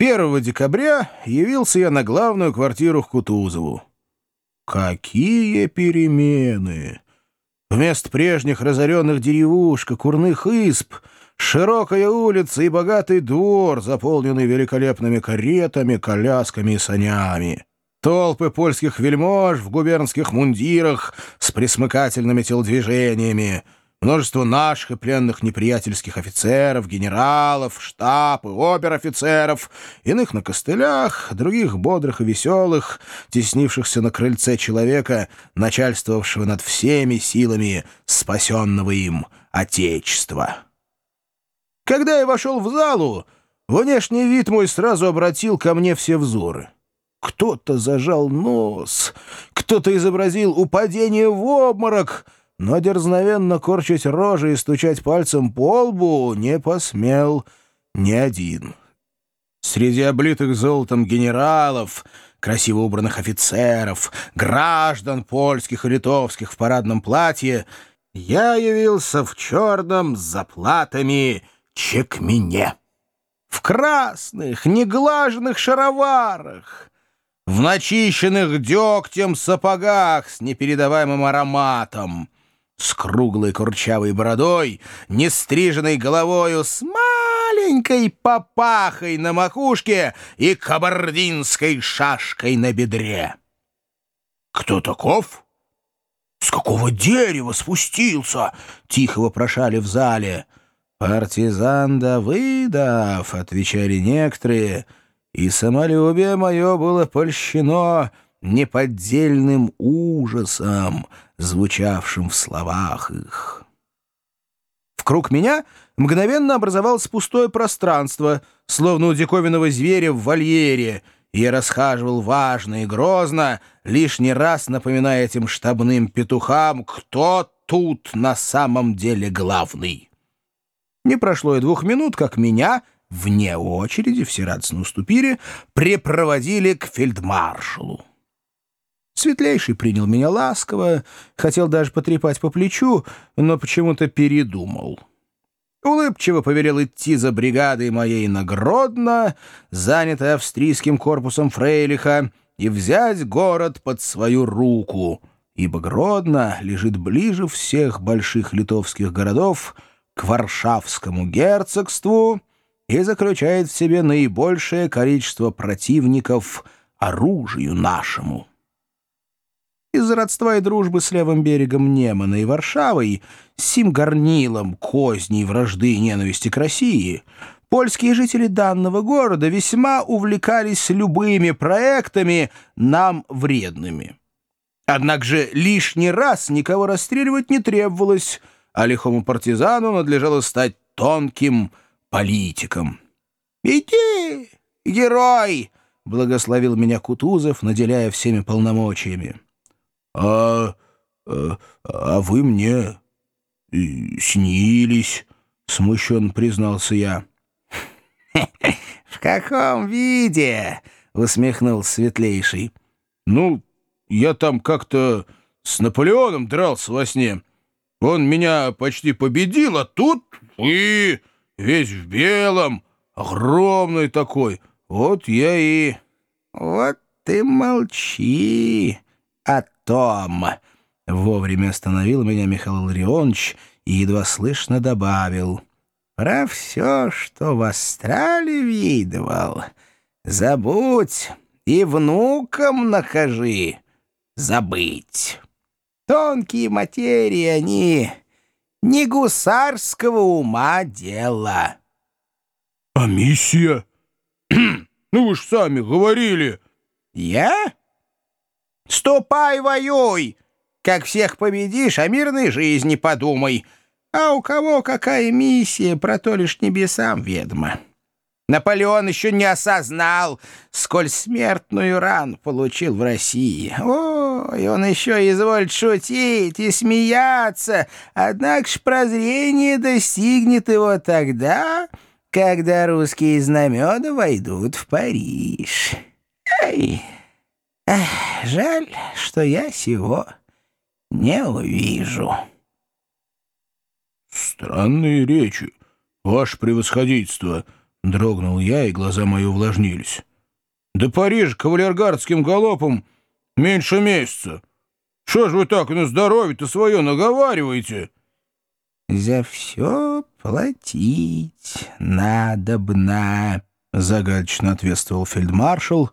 1 декабря явился я на главную квартиру к Кутузову. Какие перемены! Вместо прежних разоренных деревушек, курных исп, широкая улица и богатый двор, заполненный великолепными каретами, колясками и санями. Толпы польских вельмож в губернских мундирах с присмыкательными телодвижениями, множество наших и пленных неприятельских офицеров, генералов, штаб и обер-офицеров, иных на костылях, других бодрых и веселых, теснившихся на крыльце человека, начальствовавшего над всеми силами спасенного им Отечества. Когда я вошел в залу, внешний вид мой сразу обратил ко мне все взоры — кто-то зажал нос, кто-то изобразил упадение в обморок, но дерзновенно корчить рожи и стучать пальцем по лбу не посмел ни один. Среди облитых золотом генералов, красиво убранных офицеров, граждан польских и литовских в парадном платье я явился в черном с заплатами чекмене. В красных, неглаженных шароварах, в начищенных дегтем сапогах с непередаваемым ароматом, с круглой курчавой бородой, нестриженной головою, с маленькой папахой на макушке и кабардинской шашкой на бедре. «Кто таков?» «С какого дерева спустился?» — тихо вопрошали в зале. «Партизан Давыдов», — отвечали некоторые, — и самолюбие мое было польщено неподдельным ужасом, звучавшим в словах их. Вкруг меня мгновенно образовалось пустое пространство, словно у диковинного зверя в вольере, и я расхаживал важно и грозно, лишний раз напоминая этим штабным петухам, кто тут на самом деле главный. Не прошло и двух минут, как меня — вне очереди, все радостно уступили, припроводили к фельдмаршалу. Светлейший принял меня ласково, хотел даже потрепать по плечу, но почему-то передумал. Улыбчиво повелел идти за бригадой моей на Гродно, занятой австрийским корпусом Фрейлиха, и взять город под свою руку, ибо Гродно лежит ближе всех больших литовских городов к Варшавскому герцогству, и заключает в себе наибольшее количество противников оружию нашему. Из-за родства и дружбы с левым берегом Немана и Варшавой, сим горнилом козней вражды и ненависти к России, польские жители данного города весьма увлекались любыми проектами нам вредными. Однако же лишний раз никого расстреливать не требовалось, а лихому партизану надлежало стать тонким, политиком. «Иди, герой!» — благословил меня Кутузов, наделяя всеми полномочиями. «А, а, а вы мне снились», — смущенно признался я. «В каком виде?» — усмехнулся Светлейший. «Ну, я там как-то с Наполеоном дрался во сне. Он меня почти победил, а тут вы весь в белом, огромный такой. Вот я и... Вот ты молчи том. Вовремя остановил меня Михаил Ларионович и едва слышно добавил. Про все, что в астрале видывал, забудь и внукам накажи забыть. Тонкие материи они не гусарского ума дело. — А миссия? ну вы ж сами говорили. — Я? — Ступай, воюй! Как всех победишь, о мирной жизни подумай. А у кого какая миссия, про то лишь небесам ведомо. Наполеон еще не осознал, сколь смертную рану получил в России. Ой, он еще изволит шутить и смеяться, однако ж прозрение достигнет его тогда, когда русские знамена войдут в Париж. Эй, эх, жаль, что я сего не увижу. Странные речи, ваше превосходительство — Дрогнул я, и глаза мои увлажнились. «До Парижа кавалергардским галопом меньше месяца. Что ж вы так на здоровье-то свое наговариваете?» «За все платить надобно», — загадочно ответствовал фельдмаршал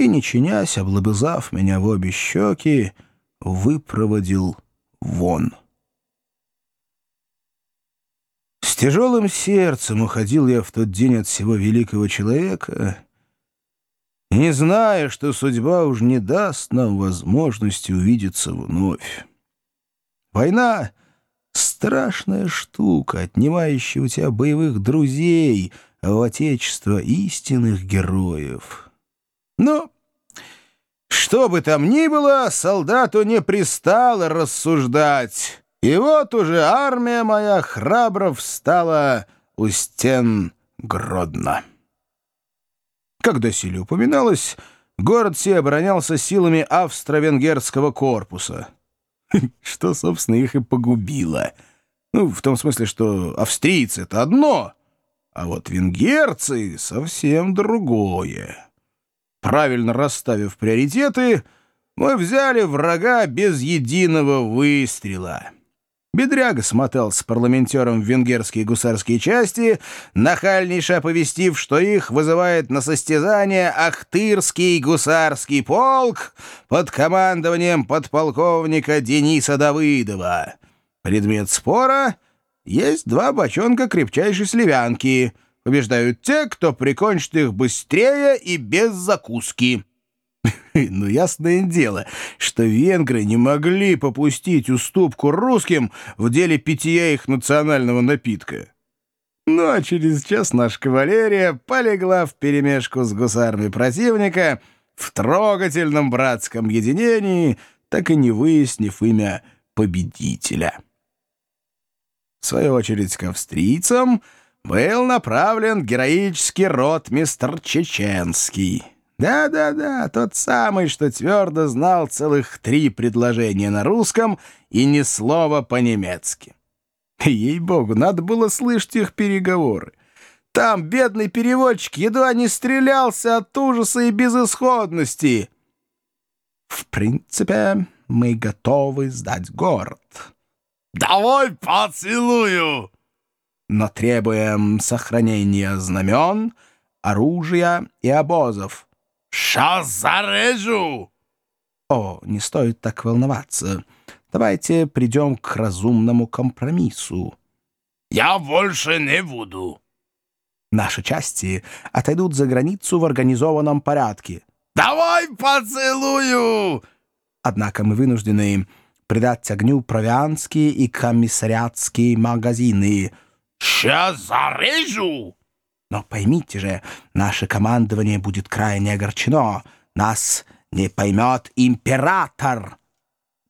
и, не чинясь, облобызав меня в обе щеки, выпроводил вон. С тяжелым сердцем уходил я в тот день от всего великого человека, не зная, что судьба уж не даст нам возможности увидеться вновь. Война — страшная штука, отнимающая у тебя боевых друзей, а у Отечества истинных героев. Но что бы там ни было, солдату не пристало рассуждать. И вот уже армия моя храбро встала у стен Гродно. Как доселе упоминалось, город сей оборонялся силами австро-венгерского корпуса. Что, собственно, их и погубило. Ну, в том смысле, что австрийцы — это одно, а вот венгерцы — совсем другое. Правильно расставив приоритеты, мы взяли врага без единого выстрела. Бедряга смотался парламентером в венгерские гусарские части, нахальнейше оповестив, что их вызывает на состязание Ахтырский гусарский полк под командованием подполковника Дениса Давыдова. Предмет спора — есть два бочонка крепчайшей сливянки. Побеждают те, кто прикончит их быстрее и без закуски. Ну, ясное дело, что венгры не могли попустить уступку русским в деле питья их национального напитка. Ну, а через час наша кавалерия полегла в перемешку с гусарами противника в трогательном братском единении, так и не выяснив имя победителя. В свою очередь к австрийцам был направлен героический ротмистр Чеченский — да-да-да, тот самый, что твердо знал целых три предложения на русском и ни слова по-немецки. Ей-богу, надо было слышать их переговоры. Там бедный переводчик едва не стрелялся от ужаса и безысходности. В принципе, мы готовы сдать город. «Давай поцелую!» Но требуем сохранения знамен, оружия и обозов. «Сейчас зарежу!» «О, не стоит так волноваться. Давайте придем к разумному компромиссу». «Я больше не буду». «Наши части отойдут за границу в организованном порядке». «Давай поцелую!» Однако мы вынуждены придать огню провианские и комиссариатские магазины. «Сейчас зарежу!» Но поймите же, наше командование будет крайне огорчено. Нас не поймет император.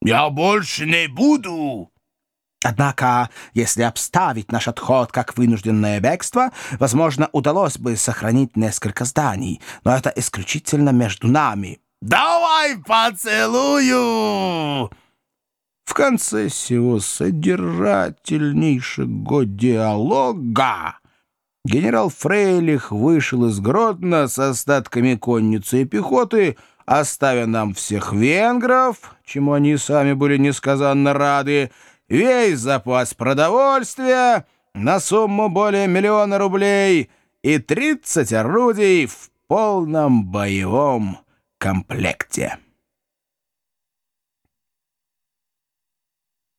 Я больше не буду. Однако, если обставить наш отход как вынужденное бегство, возможно, удалось бы сохранить несколько зданий, но это исключительно между нами. «Давай поцелую!» В конце всего содержательнейшего диалога генерал Фрейлих вышел из Гродно с остатками конницы и пехоты, оставя нам всех венгров, чему они сами были несказанно рады, весь запас продовольствия на сумму более миллиона рублей и 30 орудий в полном боевом комплекте.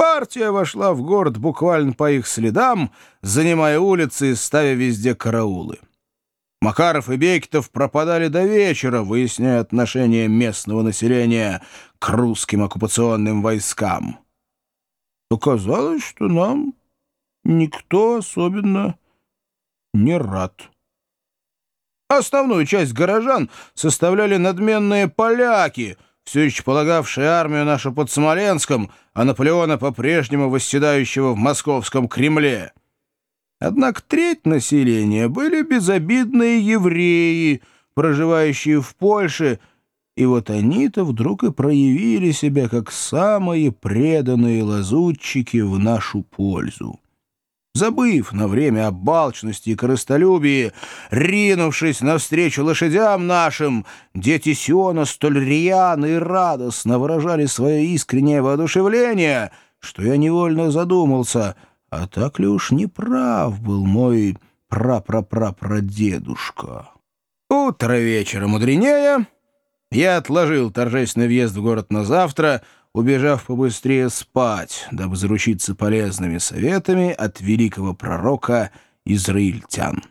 Партия вошла в город буквально по их следам, занимая улицы и ставя везде караулы. Макаров и Бекетов пропадали до вечера, выясняя отношение местного населения к русским оккупационным войскам. Оказалось, что нам никто особенно не рад. Основную часть горожан составляли надменные поляки — все еще полагавшие армию нашу под Смоленском, а Наполеона по-прежнему восседающего в московском Кремле. Однако треть населения были безобидные евреи, проживающие в Польше, и вот они-то вдруг и проявили себя как самые преданные лазутчики в нашу пользу. Забыв на время об алчности и корыстолюбии, ринувшись навстречу лошадям нашим, дети Сиона столь рьяно и радостно выражали свое искреннее воодушевление, что я невольно задумался, а так ли уж неправ был мой прапрапрапрадедушка. Утро вечера мудренее. Я отложил торжественный въезд в город на завтра — убежав побыстрее спать, дабы заручиться полезными советами от великого пророка израильтян.